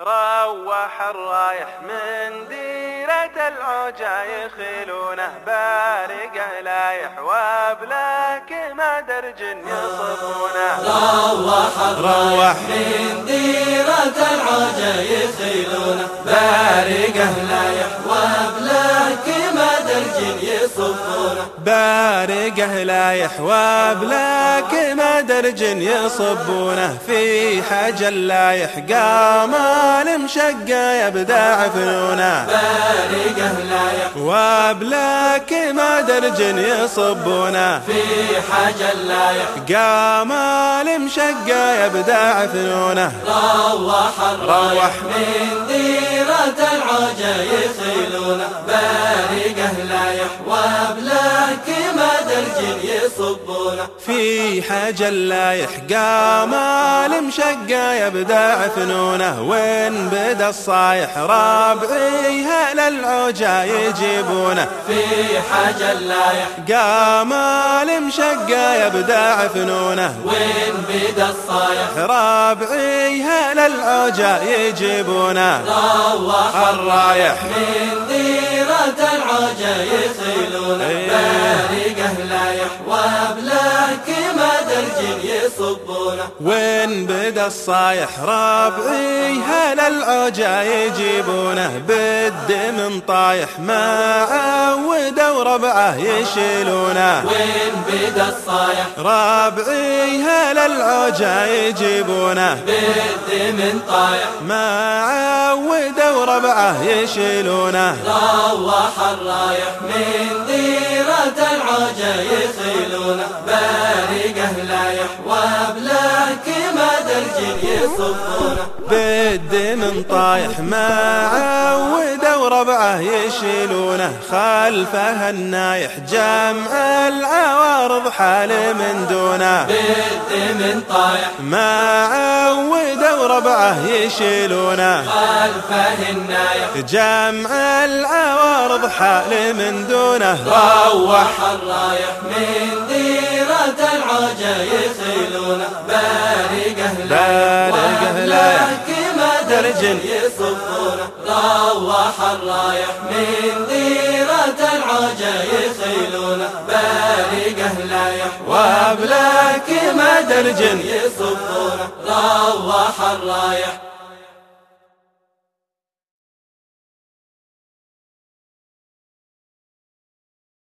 روح الرايح من ديرة العوجة يخلونه بارقه لايح وبلاك ما درج يصفونه. روح الرايح يصفونه بارقه لايح وبلاك ما درج يصبونه في حجل لايح قام المشقة يبدع فنونه بارقه لايح وبلاك ما درج يصبونه في حجل لايح قام المشقة يبدع فنونه روح الرايح من ديرة العوجة يخيلونه درج يصبونه في حجل لايح قام المشقة يبدع فنونه. وين بدا الصايح؟ رابعي هل العوجة يجيبونه. في حجل لايح قام المشقة يبدع فنونه. وين بدا الصايح؟ رابعي هل العوجة يجيبونه. روح الرايح من ديرة العوجة يخيلونه. درج يصبونه وين بدا الصايح رابعي؟ هل العوجة يجيبونه بالدم طايح ما عودوا ربعه يشيلونه؟ وين بدا الصايح رابعي هل العوجة يجيبونه بالدم طايح ما عودوا ربعه يشيلونه؟ روح الرايح من ديرة العوجة يخيلونه بالدم طايح ما عودوا ربعه يشيلونه خلفه النايح جمع العوارض حال من دونه. بالدم طايح ما عودوا ربعه يشيلونه خلفه النايح جمع العوارض حال من دونه. روح الرايح من ديرة العوجة درج يصفونه روح الرايح من ديرة العوجة يخيلونه بارقه لايح وبلاك ما درج يصفونه روح الرايح